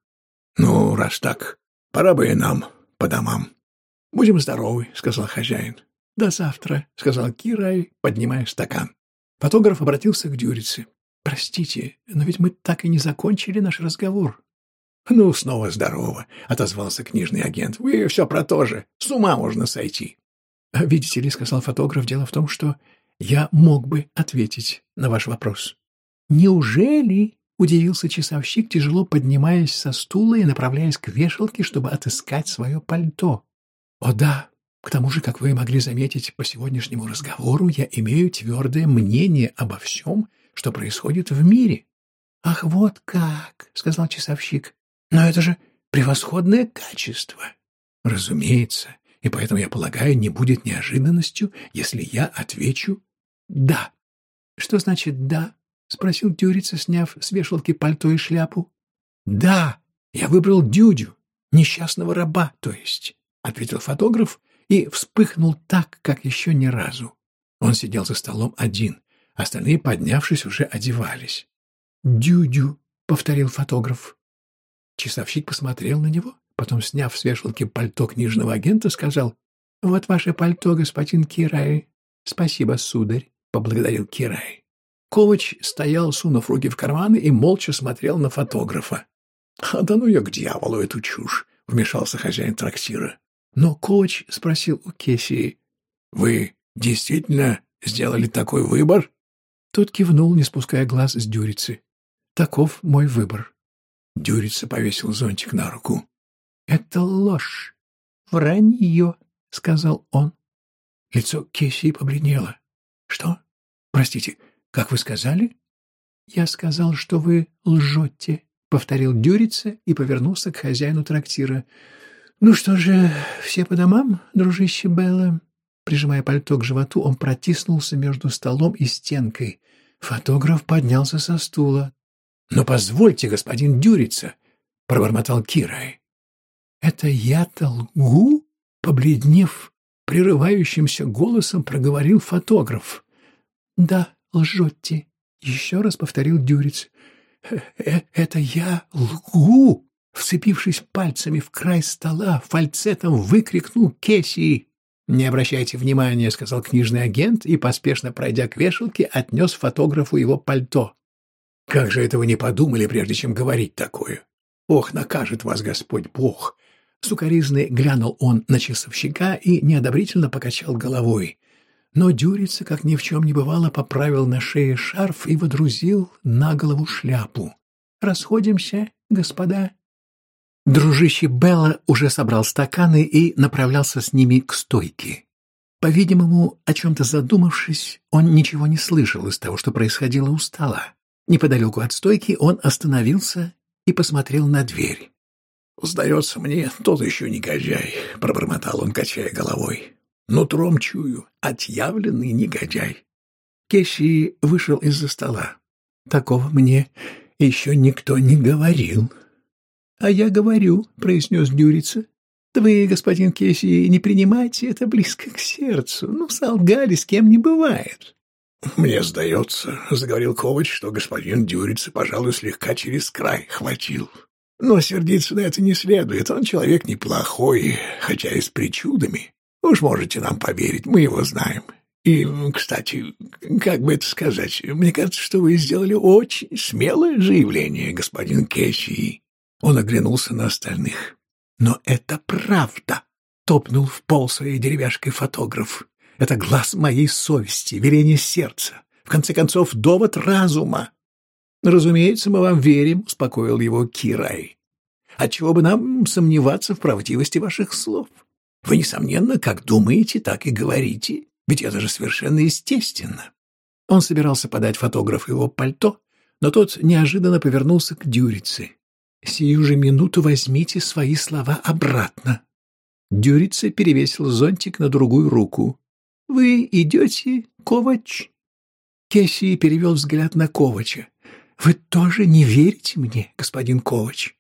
«Ну, раз так, Пора бы и нам по домам. — Будем здоровы, — сказал хозяин. — До завтра, — сказал Кирай, поднимая стакан. Фотограф обратился к Дюрице. — Простите, но ведь мы так и не закончили наш разговор. — Ну, снова здорово, — отозвался книжный агент. — Вы все про то же. С ума можно сойти. — Видите ли, — сказал фотограф, — дело в том, что я мог бы ответить на ваш вопрос. — Неужели? — удивился часовщик, тяжело поднимаясь со стула и направляясь к вешалке, чтобы отыскать свое пальто. — О да, к тому же, как вы могли заметить по сегодняшнему разговору, я имею твердое мнение обо всем, что происходит в мире. — Ах, вот как, — сказал часовщик. — Но это же превосходное качество. — Разумеется, и поэтому, я полагаю, не будет неожиданностью, если я отвечу «да». — Что значит «да»? — спросил Дюрица, сняв с вешалки пальто и шляпу. — Да, я выбрал Дюдю, несчастного раба, то есть, — ответил фотограф и вспыхнул так, как еще ни разу. Он сидел за столом один, Остальные, поднявшись, уже одевались. «Дю-дю», — повторил фотограф. Часовщик посмотрел на него, потом, сняв с вешалки пальто книжного агента, сказал, «Вот ваше пальто, господин Кирай». «Спасибо, сударь», — поблагодарил Кирай. Ковач стоял, сунув руки в карманы, и молча смотрел на фотографа. «А да ну я к дьяволу эту чушь!» — вмешался хозяин трактира. Но Ковач спросил у Кессии, «Вы действительно сделали такой выбор?» Тот кивнул, не спуская глаз с Дюрицы. «Таков мой выбор». Дюрица повесил зонтик на руку. «Это ложь. Вранье», — сказал он. Лицо Кессии побледнело. «Что? Простите, как вы сказали?» «Я сказал, что вы лжете», — повторил Дюрица и повернулся к хозяину трактира. «Ну что же, все по домам, дружище Белла?» Прижимая пальто к животу, он протиснулся между столом и стенкой. Фотограф поднялся со стула. — Но позвольте, господин Дюрица, — пробормотал Кирай. — Это я-то лгу? — побледнев, прерывающимся голосом проговорил фотограф. — Да, лжете, — еще раз повторил Дюриц. «Э, Это я лгу? — вцепившись пальцами в край стола, фальцетом выкрикнул Кесси. «Не обращайте внимания», — сказал книжный агент и, поспешно пройдя к вешалке, отнес фотографу его пальто. «Как же этого не подумали, прежде чем говорить такое? Ох, накажет вас Господь Бог!» Сукаризный глянул он на часовщика и неодобрительно покачал головой. Но Дюрица, как ни в чем не бывало, поправил на шее шарф и водрузил на голову шляпу. «Расходимся, господа», Дружище Белла уже собрал стаканы и направлялся с ними к стойке. По-видимому, о чем-то задумавшись, он ничего не слышал из того, что происходило у стола. Неподалеку от стойки он остановился и посмотрел на дверь. «Сдается мне, тот еще негодяй», — пробормотал он, качая головой. «Нутром чую, отъявленный негодяй». Кещи вышел из-за стола. «Такого мне еще никто не говорил», — А я говорю, — произнес Дюрица. — Вы, господин Кеси, не принимайте это близко к сердцу. Ну, солгали с кем не бывает. — Мне сдается, — заговорил Ковач, — что господин Дюрица, пожалуй, слегка через край хватил. Но сердиться на это не следует. Он человек неплохой, хотя и с причудами. Уж можете нам поверить, мы его знаем. И, кстати, как бы это сказать, мне кажется, что вы сделали очень смелое заявление, господин Кесси. Он оглянулся на остальных. «Но это правда!» — топнул в пол своей деревяшкой фотограф. «Это глаз моей совести, веление сердца, в конце концов, довод разума!» «Разумеется, мы вам верим», — успокоил его Кирай. «Отчего бы нам сомневаться в правдивости ваших слов? Вы, несомненно, как думаете, так и говорите, ведь это же совершенно естественно». Он собирался подать фотографу его пальто, но тот неожиданно повернулся к Дюрице. Сию же минуту возьмите свои слова обратно. Дюрица перевесил зонтик на другую руку. Вы идете, Ковач? Кесси перевел взгляд на Ковача. Вы тоже не верите мне, господин Ковач?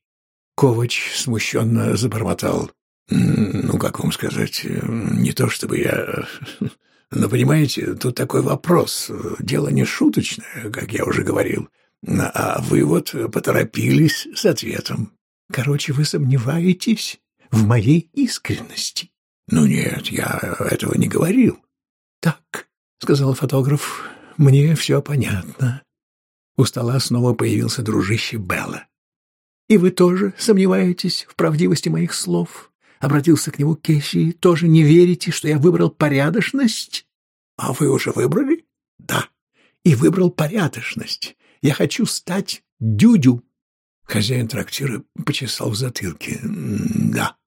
Ковач смущенно забормотал. Ну, как вам сказать, не то чтобы я... Но, понимаете, тут такой вопрос. Дело не шуточное, как я уже говорил. А вы вот поторопились с ответом. Короче, вы сомневаетесь? в моей искренности. Ну нет, я этого не говорил. Так, сказал фотограф, мне все понятно. У стола снова появился дружище Белла. И вы тоже сомневаетесь в правдивости моих слов? Обратился к нему Кесси. Тоже не верите, что я выбрал порядочность? А вы уже выбрали? Да. И выбрал порядочность. Я хочу стать дюдю. Хозяин трактира почесал в затылке. Да.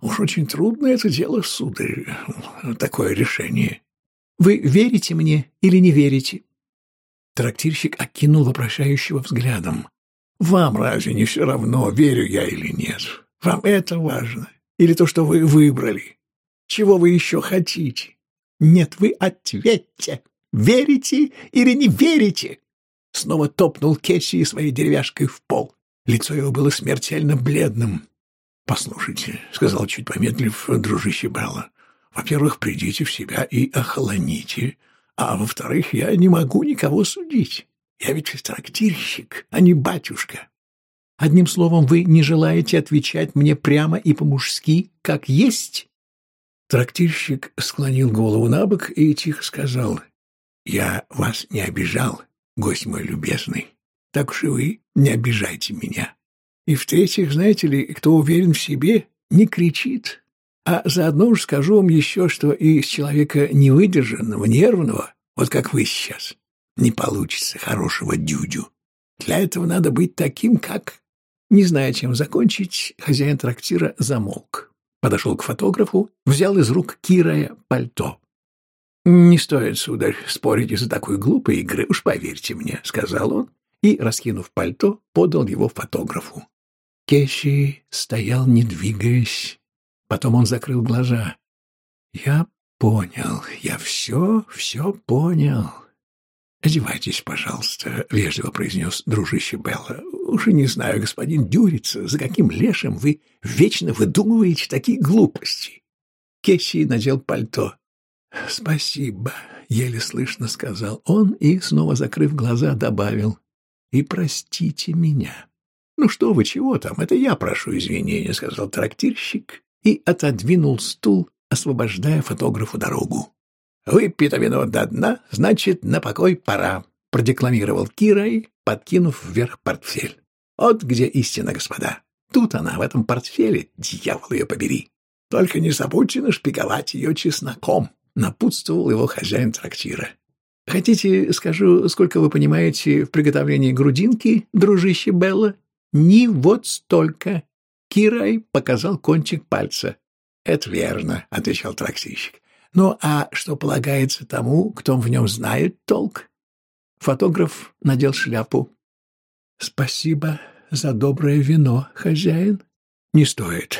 Уж очень трудно это дело, сударь, такое решение. Вы верите мне или не верите? Трактирщик окинул вопрошающего взглядом. Вам разве не все равно, верю я или нет? Вам это важно? Или то, что вы выбрали? Чего вы еще хотите? Нет, вы ответьте, верите или не верите? Снова топнул Кесси своей деревяшкой в пол. Лицо его было смертельно бледным. — Послушайте, — сказал чуть помедлив дружище Белла, — во-первых, придите в себя и охолоните, а во-вторых, я не могу никого судить. Я ведь трактирщик, а не батюшка. Одним словом, вы не желаете отвечать мне прямо и по-мужски, как есть? Трактирщик склонил голову на бок и тихо сказал, «Я вас не обижал, гость мой любезный, так уж и вы не обижайте меня. И в-третьих, знаете ли, кто уверен в себе, не кричит. А заодно уж скажу вам еще, что из человека невыдержанного, нервного, вот как вы сейчас, не получится хорошего дюдю. Для этого надо быть таким, как... Не зная, чем закончить, хозяин трактира замолк. Подошел к фотографу, взял из рук Кирая пальто. «Не стоит, сударь, спорить из-за такой глупой игры, уж поверьте мне», — сказал он, и, раскинув пальто, подал его фотографу. Кеши стоял, не двигаясь. Потом он закрыл глаза. «Я понял, я все, все понял. «Одевайтесь, пожалуйста», — вежливо произнес дружище Белла. «Уж и не знаю, господин Дюрица, за каким лешим вы вечно выдумываете такие глупости». Кесси надел пальто. «Спасибо», — еле слышно сказал он и, снова закрыв глаза, добавил. «И простите меня». «Ну что вы, чего там? Это я прошу извинения», — сказал трактирщик и отодвинул стул, освобождая фотографу дорогу. «Выпито вино до дна, значит, на покой пора», — продекламировал Кирай, подкинув вверх портфель. «Вот где истина, господа. Тут она, в этом портфеле, дьявол ее побери. Только не забудьте нашпиговать ее чесноком», — напутствовал его хозяин трактира. «Хотите, скажу, сколько вы понимаете в приготовлении грудинки, дружище Белла?» «Ни вот столько». Кирай показал кончик пальца. «Это верно», — отвечал трактирщик. Ну, а что полагается тому, кто в нем знает толк? Фотограф надел шляпу. Спасибо за доброе вино, хозяин. Не стоит.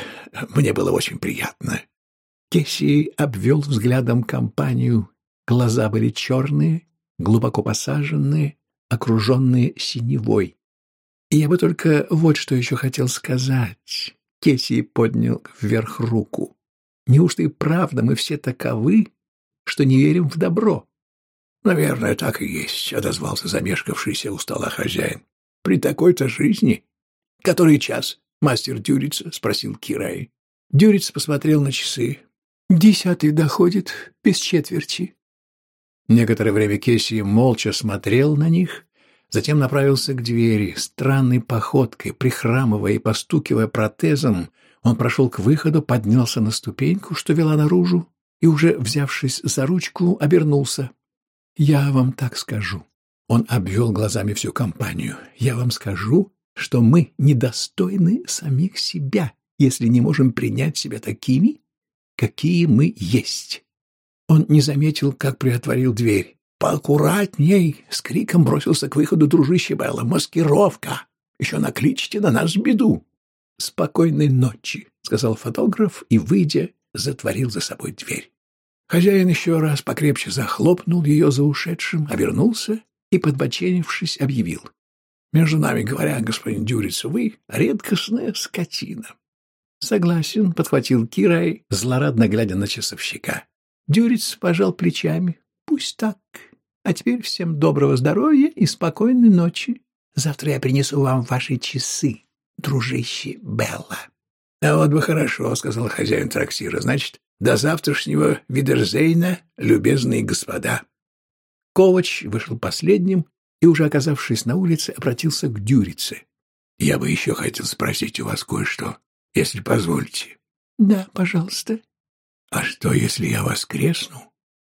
Мне было очень приятно. Кесси обвел взглядом компанию. Глаза были черные, глубоко посаженные, окруженные синевой. Я бы только вот что еще хотел сказать. Кесси поднял вверх руку. Неужто и правда мы все таковы, что не верим в добро? — Наверное, так и есть, — отозвался замешкавшийся у стола хозяин. — При такой-то жизни... — Который час? — мастер Дюрица спросил Кирай. Дюриц посмотрел на часы. — Десятый доходит, без четверти. Некоторое время Кесси молча смотрел на них, затем направился к двери, странной походкой, прихрамывая и постукивая протезом, он прошел к выходу, поднялся на ступеньку, что вела наружу, и, уже взявшись за ручку, обернулся. «Я вам так скажу». Он обвел глазами всю компанию. «Я вам скажу, что мы недостойны самих себя, если не можем принять себя такими, какие мы есть». Он не заметил, как приотворил дверь. «Поаккуратней!» — с криком бросился к выходу дружище Белла. «Маскировка! Еще накличите на нас беду!» «Спокойной ночи», — сказал фотограф и, выйдя, затворил за собой дверь. Хозяин еще раз покрепче захлопнул ее за ушедшим, обернулся и, подбоченившись, объявил. «Между нами говоря, господин Дюриц, вы редкостная скотина». «Согласен», — подхватил Кирай, злорадно глядя на часовщика. Дюриц пожал плечами. «Пусть так. А теперь всем доброго здоровья и спокойной ночи. Завтра я принесу вам ваши часы, дружище Белла. — А вот бы хорошо, — сказал хозяин трактира. — Значит, до завтрашнего Видерзейна, любезные господа. Ковач вышел последним и, уже оказавшись на улице, обратился к Дюрице. — Я бы еще хотел спросить у вас кое-что, если позволите. — Да, пожалуйста. — А что, если я воскресну?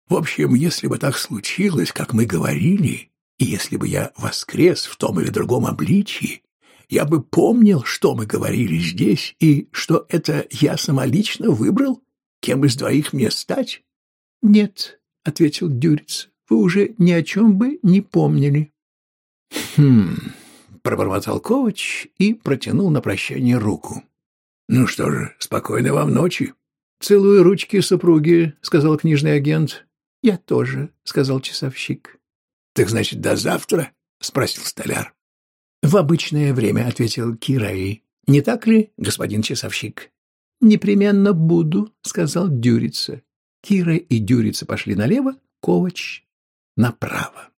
В общем, если бы так случилось, как мы говорили, и если бы я воскрес в том или другом обличии, я бы помнил, что мы говорили здесь, и что это я самолично выбрал, кем из двоих мне стать? — Нет, — ответил Дюриц, — вы уже ни о чем бы не помнили. — Хм, — пробормотал Ковач и протянул на прощание руку. — Ну что же, спокойной вам ночи. — Целую ручки супруги, — сказал книжный агент. — Я тоже, — сказал часовщик. — Так значит, до завтра? — спросил столяр. В обычное время, ответил Кирай. Не так ли, господин часовщик? Непременно буду, сказал Дюрица. Кира и Дюрица пошли налево, Ковач направо.